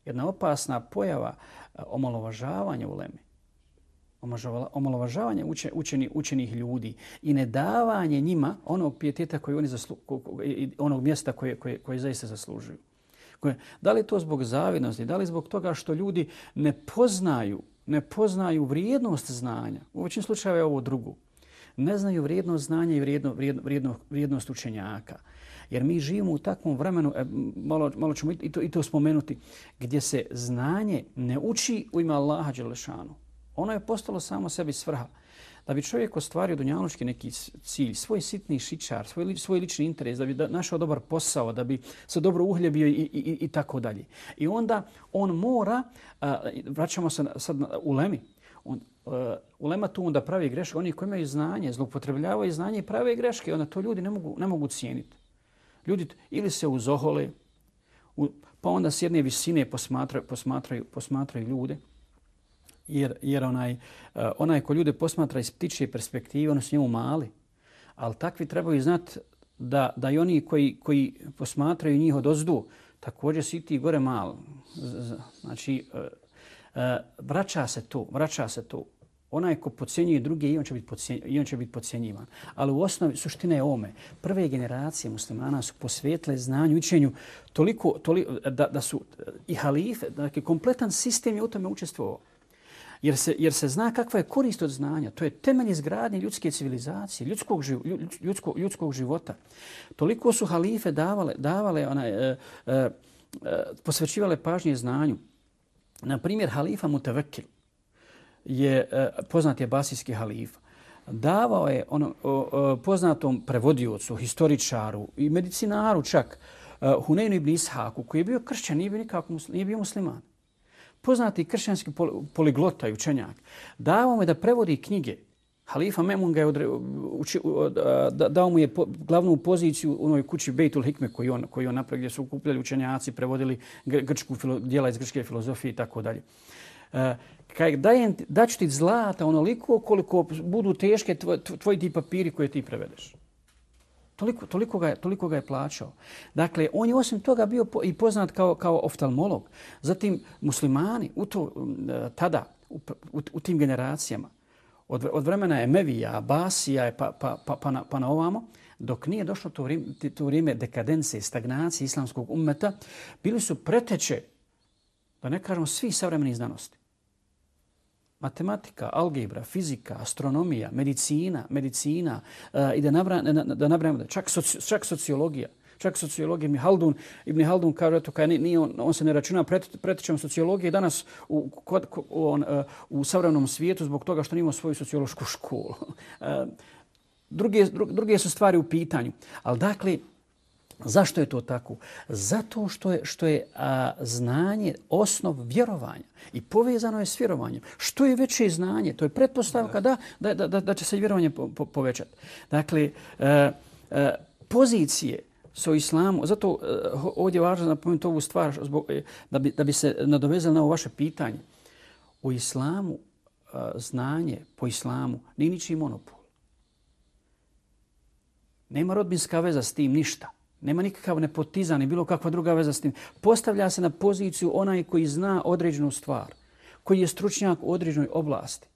jedna opasna pojava e, omalovažavanja u lemi omalovažavanje učeni, učenih ljudi i nedavanje njima onog pijeteta koji oni zaslu, onog mjesta koje, koje, koje zaista zaslužuju. Koje, da li to zbog zavidnosti, da li zbog toga što ljudi ne poznaju, ne poznaju vrijednost znanja, u većim slučajeva je ovo drugo, ne znaju vrijednost znanja i vrijedno, vrijedno, vrijedno, vrijednost učenjaka. Jer mi živimo u takvom vremenu, e, malo, malo ćemo i to, i to spomenuti, gdje se znanje ne uči u ime Allaha Đelešanu, Ono je postalo samo sebi svrha. Da bi čovjek ostvario dunjalučki neki cilj, svoj sitni šičar, svoj, svoj lični interes, da bi da, našao dobar posao, da bi se dobro uhljebio i, i, i, i tako dalje. I onda on mora, a, vraćamo se sad u Lemi, on, uh, ulema tu onda pravi greške. Oni koji imaju znanje, zloupotrebljavaju znanje i prave greške, onda to ljudi ne mogu, ne mogu cijeniti. Ljudi ili se uzohole, u, pa onda s jedne visine posmatraju, posmatraju, posmatraju ljude jer, jer onaj, uh, onaj ko ljude posmatra iz ptičje perspektive, oni su njemu mali. Ali takvi trebaju znati da, da i oni koji, koji posmatraju njih od ozdu, također su i ti gore mal. Znači, uh, uh, vraća se to, vraća se to. Onaj ko podcjenjuje druge, i on će biti, podcjenj, i on će biti podcjenjivan. Ali u osnovi, suština je ome. Prve generacije muslimana su posvetile znanju, učenju toliko, toliko da, da su i halife, dakle, kompletan sistem je u tome učestvovao. Jer se, jer se zna kakva je korist od znanja. To je temelj izgradnje ljudske civilizacije, ljudskog, živ, ljudskog, ljudskog života. Toliko su halife davale, davale ona, e, e, e, posvećivale pažnje znanju. Na primjer, halifa Mutavekil je e, poznat je basijski halif. Davao je ono, poznatom prevodiocu, historičaru i medicinaru čak, Hunenu Huneinu ibn Ishaku, koji je bio kršćan, nije bio, nikako, nije bio musliman poznati kršćanski poliglota i učenjak, mu je da prevodi knjige Halifa Memun ga je odre, uči, dao mu je po, glavnu poziciju u onoj kući Bejtul Hikme koji on, koji on napravio, gdje su okupljali učenjaci, prevodili grčku filo, dijela iz grčke filozofije i tako dalje. E, kaj dajem, daću ti zlata onoliko koliko budu teške tvoj, tvoji ti papiri koje ti prevedeš. Toliko, toliko, ga je, toliko ga je plaćao. Dakle, on je osim toga bio po, i poznat kao, kao oftalmolog. Zatim, muslimani u to, e, tada, u, u, u tim generacijama, od, od vremena Emevija, Abasija, pa, pa, pa, pa, na, pa na ovamo, dok nije došlo to vrijeme, to vrijeme dekadence, stagnacije islamskog ummeta, bili su preteče, da ne kažemo, svi savremeni znanosti. Matematika, algebra, fizika, astronomija, medicina, medicina uh, i da nabrajamo, da nabrajamo, čak, soci, čak sociologija. Čak sociologija Ibn Haldun, Ibn Haldun kaže eto, kaj nije, on, on se ne računa pret, sociologije danas u, kod, on, uh, u savremenom svijetu zbog toga što nema svoju sociološku školu. Uh, druge, druge su stvari u pitanju. Ali dakle, Zašto je to tako? Zato što je, što je a, znanje osnov vjerovanja i povezano je s vjerovanjem. Što je veće znanje? To je pretpostavka da, da, da, da će se vjerovanje po, po, povećati. Dakle, e, e, pozicije su islamu, zato e, ovdje je važno napomenuti ovu stvar zbog, da, bi, da bi se nadovezali na ovo vaše pitanje. U islamu a, znanje po islamu nije ničiji monopol. Nema rodbinska veza s tim ništa. Nema nikakav nepotizan i bilo kakva druga veza s tim. Postavlja se na poziciju onaj koji zna određenu stvar, koji je stručnjak u određenoj oblasti.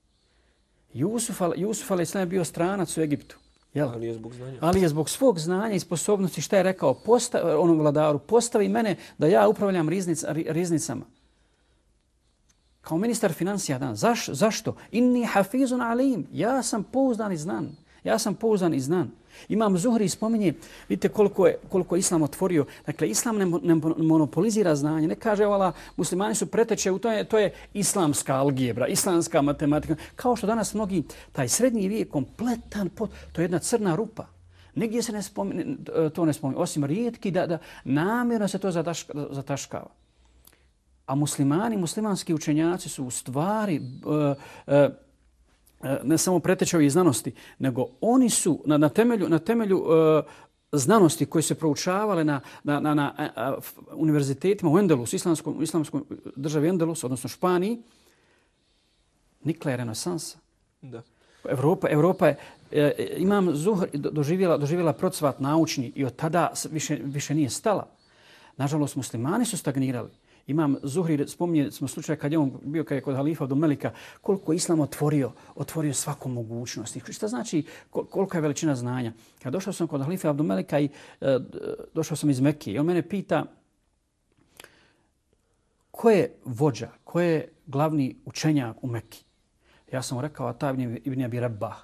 Jusuf, Jusuf ali je bio stranac u Egiptu. Jel? Ali je zbog znanja. Ali je zbog svog znanja i sposobnosti šta je rekao posta, onom vladaru, postavi mene da ja upravljam riznic, riznicama. Kao ministar financija dan. Zaš, zašto? Inni hafizun alim. Ja sam pouzdan i znan. Ja sam pouzdan i znan. Imam Zuhri spominje, vidite koliko je, koliko je Islam otvorio. Dakle, Islam ne, ne monopolizira znanje. Ne kaže, ovala, muslimani su preteče, u to je, to je islamska algebra, islamska matematika. Kao što danas mnogi, taj srednji vijek kompletan, pot, to je jedna crna rupa. Nigdje se ne spominje, to ne spominje, osim rijetki da, da namjerno se to zataška, zataškava. A muslimani, muslimanski učenjaci su u stvari uh, uh, E, ne samo pretečevi znanosti, nego oni su na, na temelju, na temelju uh, znanosti koje se proučavale na, na, na, na uh, univerzitetima u Endelus, islamskom, islamskom državi Endelus, odnosno Španiji, nikla je renesansa. Da. Evropa, Evropa je, e, imam Zuhr doživjela, doživjela procvat naučni i od tada više, više nije stala. Nažalost, muslimani su stagnirali. Imam Zuhri, spominje smo slučaj kad je on bio kad je kod halifa do Melika, koliko je Islam otvorio, otvorio svaku mogućnost. Šta znači kolika je veličina znanja? Kad došao sam kod halifa Abdu Melika i e, došao sam iz Mekije i on mene pita ko je vođa, ko je glavni učenjak u Mekiji? Ja sam mu rekao Ata ibn, ibn Abi Rabbah.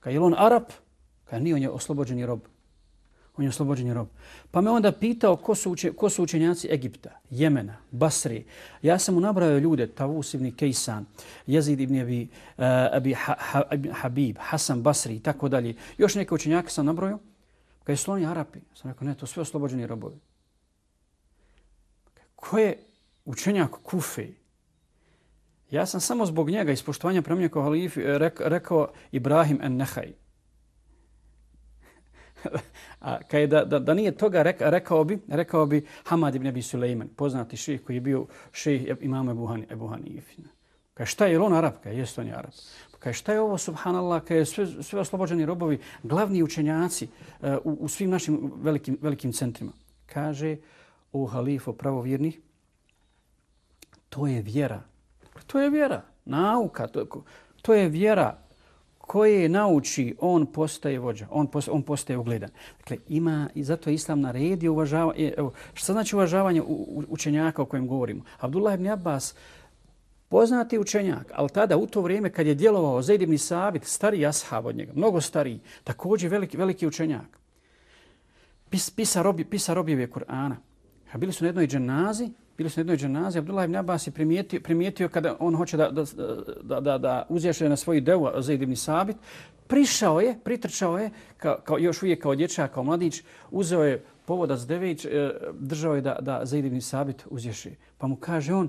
Kad je on Arab, kad nije on je oslobođeni rob on je oslobođen rob. Pa me onda pitao ko su, uče, ko su učenjaci Egipta, Jemena, Basri. Ja sam mu nabrao ljude, Tavus ibn Kejsan, Jezid ibn Abi, uh, Abi ha, ha, Habib, Hasan Basri i tako dalje. Još neke učenjake sam nabrojao. Kad je sloni Arapi, sam rekao, ne, to sve oslobođeni robovi. Ko je učenjak Kufe? Ja sam samo zbog njega, ispoštovanja prema kao halifi, eh, rekao Ibrahim en Nehaj. A kad je da, da, da nije toga reka, rekao bi, rekao bi Hamad ibn Abi Sulejman, poznati šejh koji je bio šejh imama Ebu, Hani, Ebu Hanife. Kaj šta je on Arab? Kaj jest on je Arab. Kaj šta je ovo, subhanallah, kaže, je sve, sve oslobođeni robovi, glavni učenjaci uh, u, u svim našim velikim, velikim centrima. Kaže o halifo pravovjerni, to je vjera. To je vjera, nauka, to, to je vjera koje nauči, on postaje vođa, on postaje, on postaje ugledan. Dakle, ima i zato je Islam naredio uvažavanje, evo, što znači uvažavanje učenjaka o kojem govorimo? Abdullah ibn Abbas, poznati učenjak, ali tada u to vrijeme kad je djelovao Zaid ibn Sabit, stari ashab od njega, mnogo stariji, također veliki, veliki učenjak. Pis, pisa, robi, pisa robijeve Kur'ana. A bili su na jednoj dženazi, bili su na jednoj dženazi, Abdullah ibn Abbas je primijetio, primijetio kada on hoće da, da, da, da, da uzješe na svoju devu Zaid ibn Sabit, prišao je, pritrčao je, kao, kao, još uvijek kao dječak, kao mladić, uzeo je povodac dević, e, držao je da, da Zaid ibn Sabit uzješe. Pa mu kaže on,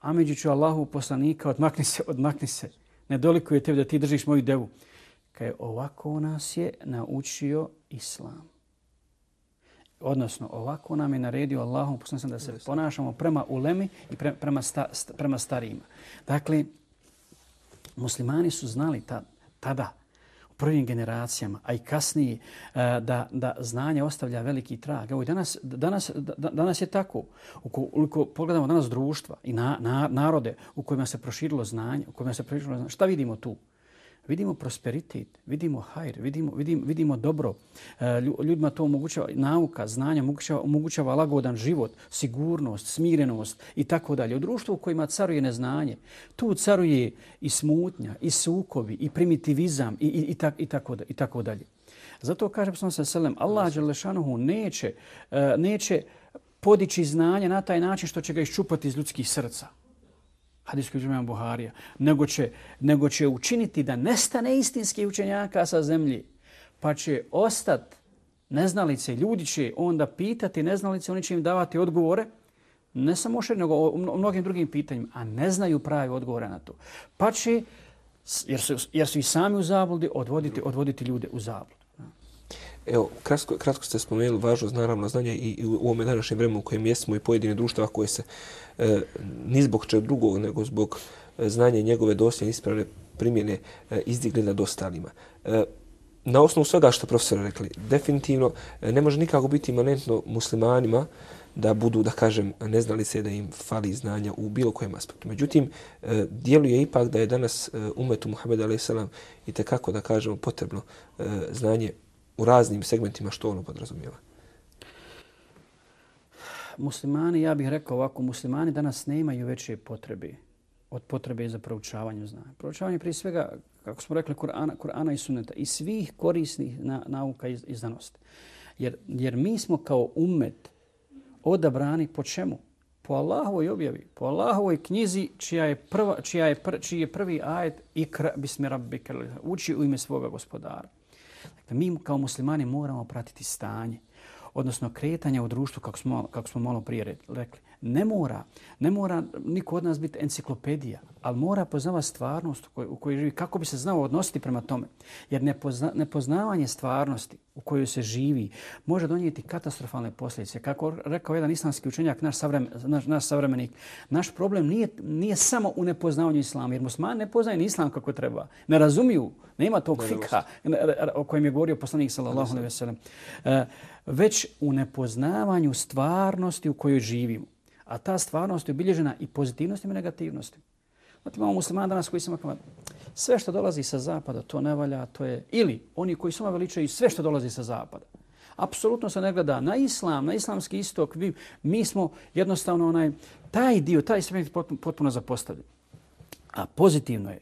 Amidžiću Allahu poslanika, odmakni se, odmakni se. Ne dolikuje tebi da ti držiš moju devu. Kaj ovako nas je naučio Islam. Odnosno, ovako nam je naredio Allahom poslanicom da se ponašamo prema ulemi i pre, prema, sta, sta, prema starijima. Dakle, muslimani su znali ta, tada, u prvim generacijama, a i kasnije, e, da, da znanje ostavlja veliki trag. Evo, danas, danas, danas je tako. Ukoliko pogledamo danas društva i na, na, narode u kojima se proširilo znanje, u kojima se proširilo znanje, šta vidimo tu? Vidimo prosperitet, vidimo hajr, vidimo, vidimo, vidimo dobro. E, ljudima to omogućava nauka, znanja, omogućava, omogućava lagodan život, sigurnost, smirenost i tako dalje. U društvu u kojima caruje neznanje, tu caruje i smutnja, i sukovi, i primitivizam i, i, i, tak, i, tako, i tako dalje. Zato kažem sam se selem, Allah Đelešanuhu neće, e, neće podići znanje na taj način što će ga iščupati iz ljudskih srca hadis koji uzimamo Buharija, nego će, nego će učiniti da nestane istinski učenjaka sa zemlji, pa će ostat neznalice. Ljudi će onda pitati neznalice, oni će im davati odgovore, ne samo še, nego o mnogim drugim pitanjima, a ne znaju pravi odgovore na to. Pa će, jer su, jer su i sami u zabludi, odvoditi, odvoditi ljude u zabludu. Evo, kratko, kratko ste spomenuli važnost naravno znanja i, i u ovome današnjem vremenu u kojem jesmo i pojedine društva koje se e, ni zbog čeg drugog, nego zbog e, znanja njegove dosljedne ispravne primjene e, izdigli nad ostalima. E, na osnovu svega što profesor rekli, definitivno e, ne može nikako biti imanentno muslimanima da budu, da kažem, ne znali se da im fali znanja u bilo kojem aspektu. Međutim, e, djeluje ipak da je danas umetu Muhammed a.s. i tekako, da kažemo, potrebno znanje u raznim segmentima što ono podrazumijeva? Muslimani, ja bih rekao ovako, muslimani danas nemaju veće potrebe od potrebe za proučavanje znanja. Proučavanje prije svega, kako smo rekli, Kur'ana, Kur'ana i Sunneta i svih korisnih na, nauka i, i znanosti. Jer, jer mi smo kao umet odabrani po čemu? Po Allahovoj objavi, po Allahovoj knjizi čija je, prva, čija je, pr, čiji je prvi ajet ikra bismi rabbika uči u ime svoga gospodara da mi kao muslimani moramo pratiti stanje, odnosno kretanja u društvu, kako smo, kako smo malo prije rekli. Ne mora, ne mora niko od nas biti enciklopedija, ali mora poznavati stvarnost u kojoj, u kojoj živi, kako bi se znao odnositi prema tome. Jer nepozna, nepoznavanje stvarnosti u kojoj se živi može donijeti katastrofalne posljedice. Kako rekao jedan islamski učenjak, naš, savremen, naš, naš savremenik, naš problem nije, nije samo u nepoznavanju islama, jer muslimani ne poznaju ni islam kako treba. Ne razumiju, nema tog fika o kojem je govorio poslanik sallallahu alejhi ve sellem. E, već u nepoznavanju stvarnosti u kojoj živimo. A ta stvarnost je obilježena i pozitivnostima i negativnostima. Znate, imamo muslimana danas koji se makama, sve što dolazi sa zapada, to ne valja, to je... Ili oni koji su veličaju sve što dolazi sa zapada. Apsolutno se ne gleda na islam, na islamski istok. Mi, mi smo jednostavno onaj, taj dio, taj segment potpuno, potpuno. A pozitivno je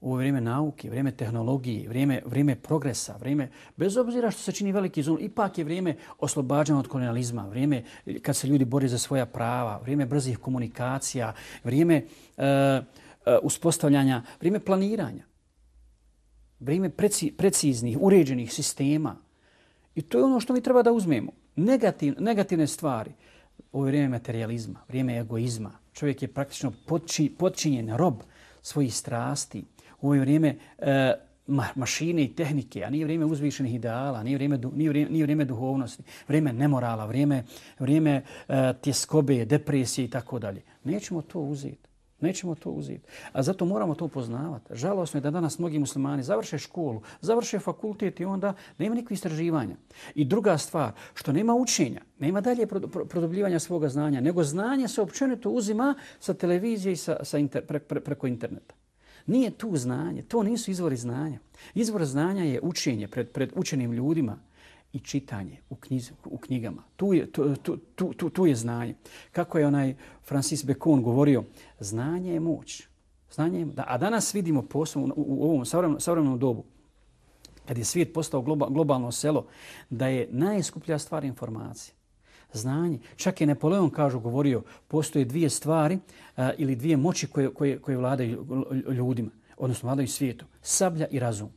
u vrijeme nauke, vrijeme tehnologije, vrijeme, vrijeme progresa, vrijeme, bez obzira što se čini veliki zon, ipak je vrijeme oslobađanja od kolonializma, vrijeme kad se ljudi bori za svoja prava, vrijeme brzih komunikacija, vrijeme e, uh, uspostavljanja, vrijeme planiranja, vrijeme preci, preciznih, uređenih sistema. I to je ono što mi treba da uzmemo. Negativ, negativne stvari, ovo vrijeme materializma, vrijeme egoizma, čovjek je praktično podči, podčinjen rob svojih strasti, u ovo vrijeme e, ma, mašine i tehnike, a nije vrijeme uzvišenih ideala, nije vrijeme, nije vrijeme, nije vrijeme duhovnosti, vrijeme nemorala, vrijeme, vrijeme e, tjeskobe, depresije i tako dalje. Nećemo to uzeti. Nećemo to uzeti. A zato moramo to poznavati. Žalosno je da danas mnogi muslimani završe školu, završe fakultet i onda nema nikakve istraživanja. I druga stvar, što nema učenja, nema dalje produbljivanja svoga znanja, nego znanje se općenito uzima sa televizije i sa, sa inter, pre, pre, preko interneta. Nije tu znanje, to nisu izvori znanja. Izvor znanja je učenje pred, pred učenim ljudima i čitanje u, knjiz, u knjigama. Tu je, tu, tu, tu, tu, tu je znanje. Kako je onaj Francis Bacon govorio, znanje je moć. Znanje je, da, a danas vidimo posebno u, u ovom savremenom, savremenom dobu, kad je svijet postao globalno selo, da je najskuplja stvar informacija znanje. Čak je Napoleon, kažu, govorio, postoje dvije stvari a, ili dvije moći koje, koje, koje vladaju ljudima, odnosno vladaju svijetu. Sablja i razum.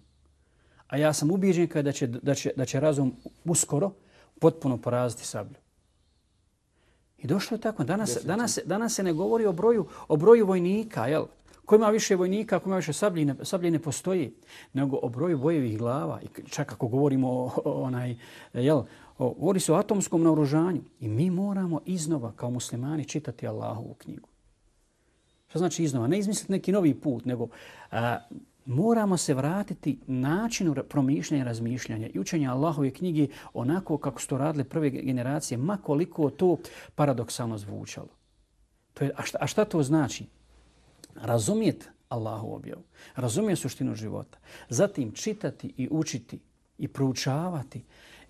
A ja sam ubijeđen kada će, da, će, da će razum uskoro potpuno poraziti sablju. I došlo je tako. Danas, danas, danas se ne govori o broju, o broju vojnika, jel? Ko ima više vojnika, ko ima više sabljine, sabljine postoji, nego o broju bojevih glava. I čak ako govorimo o, o onaj, jel, govori se o atomskom naoružanju. I mi moramo iznova kao muslimani čitati Allahovu knjigu. Što znači iznova? Ne izmisliti neki novi put, nego a, moramo se vratiti načinu promišljanja i razmišljanja i učenja Allahove knjige onako kako su to radile prve generacije, makoliko to paradoksalno zvučalo. To je, a, šta, a šta to znači? Razumjeti Allahu objavu, razumjeti suštinu života, zatim čitati i učiti i proučavati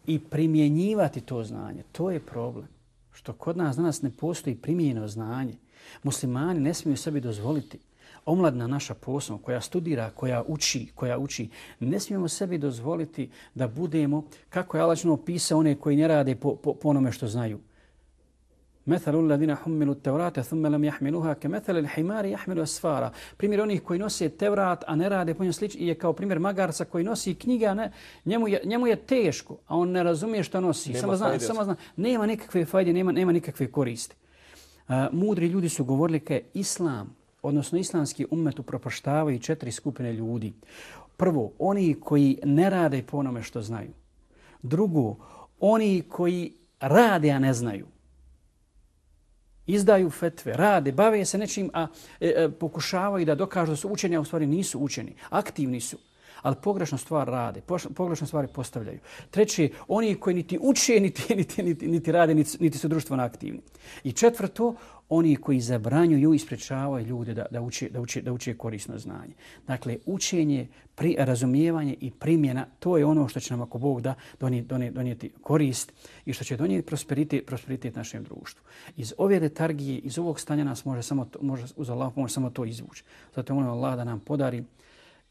i primjenjivati to znanje. To je problem. Što kod nas danas ne postoji primjenjeno znanje. Muslimani ne smiju sebi dozvoliti omladna naša posao koja studira, koja uči, koja uči, ne smijemo sebi dozvoliti da budemo, kako je Alačno opisao one koji ne rade po, po, po onome što znaju. Methalu alladhina humilu tevrata thumma lam yahmiluha kamathali al-himari yahmilu asfara. Primjer onih koji nose Tevrat a ne rade po njemu slično je kao primjer magarca koji nosi knjiga, ne, njemu je njemu je teško, a on ne razumije što nosi. Nema samo zna, samo zna, nema nikakve fajde, nema nema nikakve koristi. Uh, mudri ljudi su govorili da islam odnosno islamski ummet upropaštavaju četiri skupine ljudi. Prvo, oni koji ne rade po onome što znaju. Drugo, oni koji rade, a ne znaju. Izdaju fetve, rade, bave se nečim, a e, e, pokušavaju da dokažu da su učeni, a u stvari nisu učeni. Aktivni su ali pogrešno stvar rade, pogrešno stvari postavljaju. Treći, oni koji niti uče, niti, niti, niti, niti rade, niti, niti su društveno aktivni. I četvrto, oni koji zabranjuju i sprečavaju ljude da, da, uče, da, uče, da uče korisno znanje. Dakle, učenje, pri, razumijevanje i primjena, to je ono što će nam ako Bog da donijeti, donijeti, donijeti korist i što će donijeti prosperitet, prosperitet našem društvu. Iz ove letargije, iz ovog stanja nas može samo to, može uz Allah može samo to izvući. Zato molim Allah da nam podari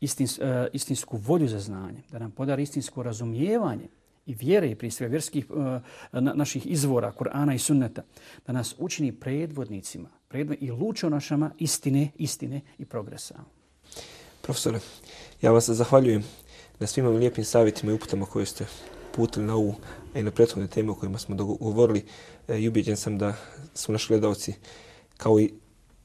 istins, uh, istinsku volju za znanje, da nam podari istinsko razumijevanje i vjere i prije svega vjerskih uh, na, naših izvora, Kur'ana i Sunneta, da nas učini predvodnicima predvod, i lučonošama istine, istine i progresa. Profesore, ja vas zahvaljujem na svim ovim lijepim savjetima i uputama koje ste putili na ovu i na prethodne teme o kojima smo govorili e, i ubijeđen sam da su naši gledalci kao i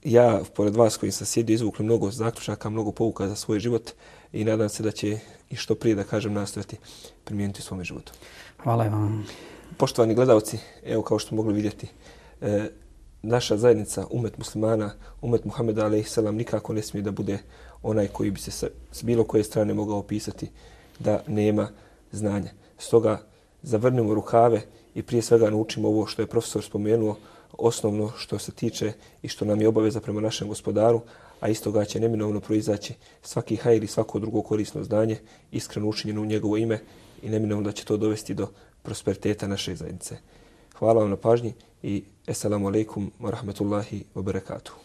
ja, pored vas koji sam sjedio, izvukli mnogo zaključaka, mnogo pouka za svoj život i nadam se da će i što prije, da kažem, nastaviti primijeniti u svom životu. Hvala vam. Poštovani gledalci, evo kao što mogli vidjeti, e, naša zajednica, umet muslimana, umet Muhammeda a.s. nikako ne smije da bude onaj koji bi se sa, s bilo koje strane mogao opisati da nema znanja. Stoga zavrnemo rukave i prije svega naučimo ovo što je profesor spomenuo, osnovno što se tiče i što nam je obaveza prema našem gospodaru, a isto ga će neminovno proizaći svaki hajr i svako drugo korisno znanje, iskreno učinjeno u njegovo ime i neminovno da će to dovesti do prosperiteta naše zajednice. Hvala vam na pažnji i assalamu alaikum wa rahmatullahi wa barakatuhu.